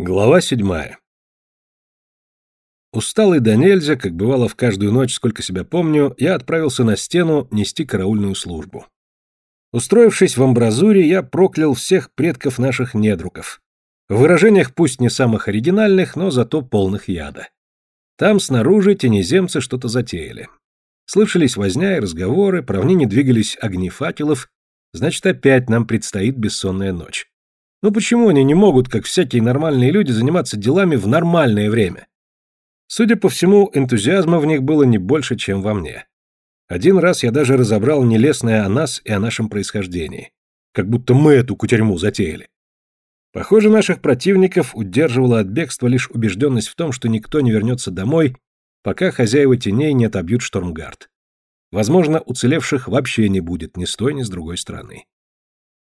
Глава седьмая. Усталый до нельзя, как бывало в каждую ночь, сколько себя помню, я отправился на стену нести караульную службу. Устроившись в амбразуре, я проклял всех предков наших недруков. В выражениях пусть не самых оригинальных, но зато полных яда. Там снаружи тенеземцы что-то затеяли. Слышались возня и разговоры, по равнине двигались огни факелов, значит, опять нам предстоит бессонная ночь. Ну почему они не могут, как всякие нормальные люди, заниматься делами в нормальное время? Судя по всему, энтузиазма в них было не больше, чем во мне. Один раз я даже разобрал нелестное о нас и о нашем происхождении. Как будто мы эту кутерьму затеяли. Похоже, наших противников удерживала от бегства лишь убежденность в том, что никто не вернется домой, пока хозяева теней не отобьют штормгард. Возможно, уцелевших вообще не будет ни с той, ни с другой стороны.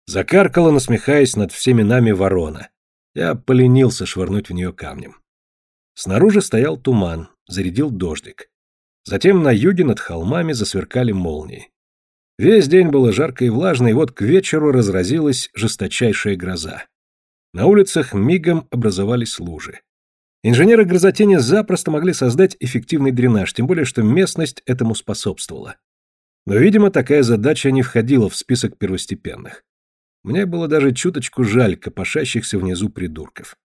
Закаркала, насмехаясь над всеми нами ворона. Я поленился швырнуть в нее камнем. Снаружи стоял туман, зарядил дождик. Затем на юге над холмами засверкали молнии. Весь день было жарко и влажно, и вот к вечеру разразилась жесточайшая гроза. На улицах мигом образовались лужи. Инженеры грозотени запросто могли создать эффективный дренаж, тем более что местность этому способствовала. Но, видимо, такая задача не входила в список первостепенных. Мне было даже чуточку жаль копошащихся внизу придурков.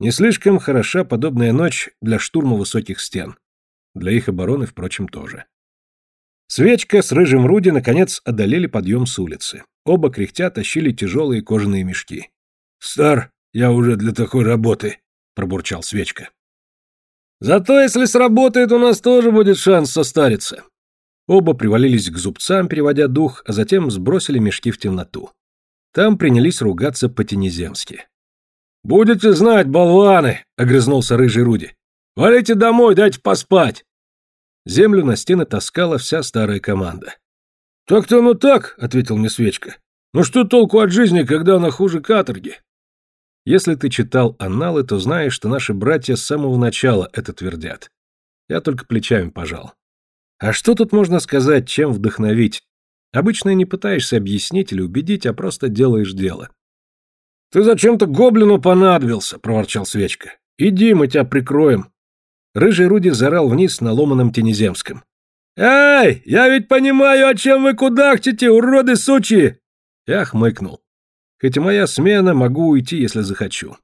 Не слишком хороша подобная ночь для штурма высоких стен. Для их обороны, впрочем, тоже. Свечка с рыжим Руди наконец одолели подъем с улицы. Оба кряхтя тащили тяжелые кожаные мешки. «Стар, я уже для такой работы», — пробурчал Свечка. «Зато если сработает, у нас тоже будет шанс состариться». Оба привалились к зубцам, переводя дух, а затем сбросили мешки в темноту. Там принялись ругаться по-тенеземски. «Будете знать, болваны!» — огрызнулся рыжий Руди. «Валите домой, дайте поспать!» Землю на стены таскала вся старая команда. «Так-то оно так», — ответил мне Свечка. «Ну что толку от жизни, когда она хуже каторги?» Если ты читал анналы, то знаешь, что наши братья с самого начала это твердят. Я только плечами пожал. А что тут можно сказать, чем вдохновить? Обычно не пытаешься объяснить или убедить, а просто делаешь дело. «Ты зачем-то гоблину понадобился», — проворчал Свечка. «Иди, мы тебя прикроем». Рыжий Руди зарал вниз на ломаном тенеземском. «Эй, я ведь понимаю, о чем вы кудахтите, уроды сучи!» Я хмыкнул. Хоть и моя смена, могу уйти, если захочу.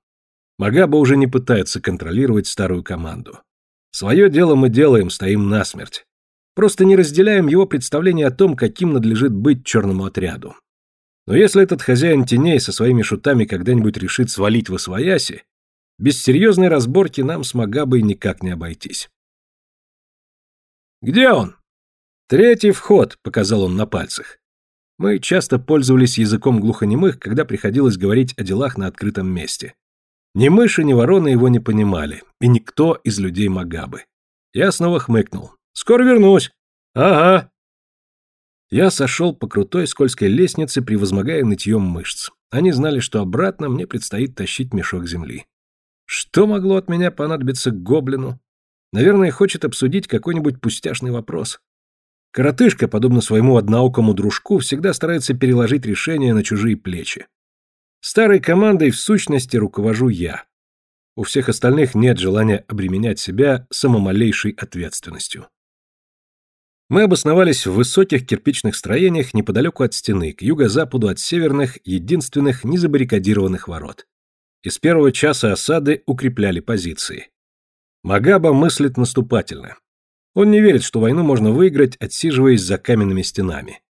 Магаба уже не пытается контролировать старую команду. Свое дело мы делаем, стоим насмерть. Просто не разделяем его представление о том, каким надлежит быть черному отряду. Но если этот хозяин теней со своими шутами когда-нибудь решит свалить в освояси, без серьезной разборки нам с Магабой никак не обойтись. «Где он?» «Третий вход», — показал он на пальцах. Мы часто пользовались языком глухонемых, когда приходилось говорить о делах на открытом месте. Ни мыши, ни вороны его не понимали, и никто из людей Магабы. Я снова хмыкнул. Скоро вернусь. Ага. Я сошел по крутой скользкой лестнице, превозмогая нытьем мышц. Они знали, что обратно мне предстоит тащить мешок земли. Что могло от меня понадобиться гоблину? Наверное, хочет обсудить какой-нибудь пустяшный вопрос. Коротышка, подобно своему одноокому дружку, всегда старается переложить решение на чужие плечи. Старой командой в сущности руковожу я. У всех остальных нет желания обременять себя самомалейшей ответственностью. Мы обосновались в высоких кирпичных строениях неподалеку от стены, к юго-западу от северных, единственных незабаррикадированных ворот. Из первого часа осады укрепляли позиции. Магаба мыслит наступательно. Он не верит, что войну можно выиграть, отсиживаясь за каменными стенами.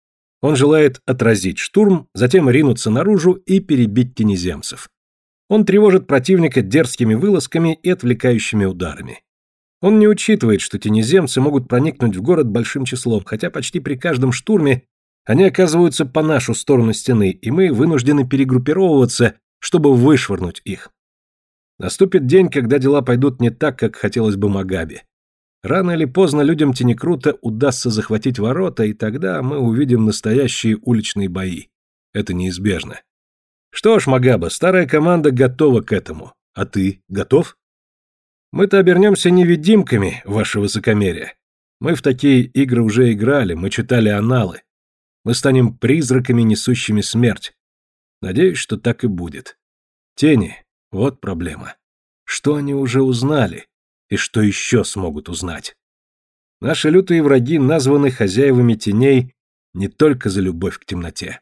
Он желает отразить штурм, затем ринуться наружу и перебить тенеземцев. Он тревожит противника дерзкими вылазками и отвлекающими ударами. Он не учитывает, что тенеземцы могут проникнуть в город большим числом, хотя почти при каждом штурме они оказываются по нашу сторону стены, и мы вынуждены перегруппировываться, чтобы вышвырнуть их. Наступит день, когда дела пойдут не так, как хотелось бы Магабе. Рано или поздно людям Тенекрута удастся захватить ворота, и тогда мы увидим настоящие уличные бои. Это неизбежно. Что ж, Магаба, старая команда готова к этому. А ты готов? Мы-то обернемся невидимками, ваше высокомерие. Мы в такие игры уже играли, мы читали аналы. Мы станем призраками, несущими смерть. Надеюсь, что так и будет. Тени — вот проблема. что они уже узнали и что еще смогут узнать. Наши лютые враги названы хозяевами теней не только за любовь к темноте.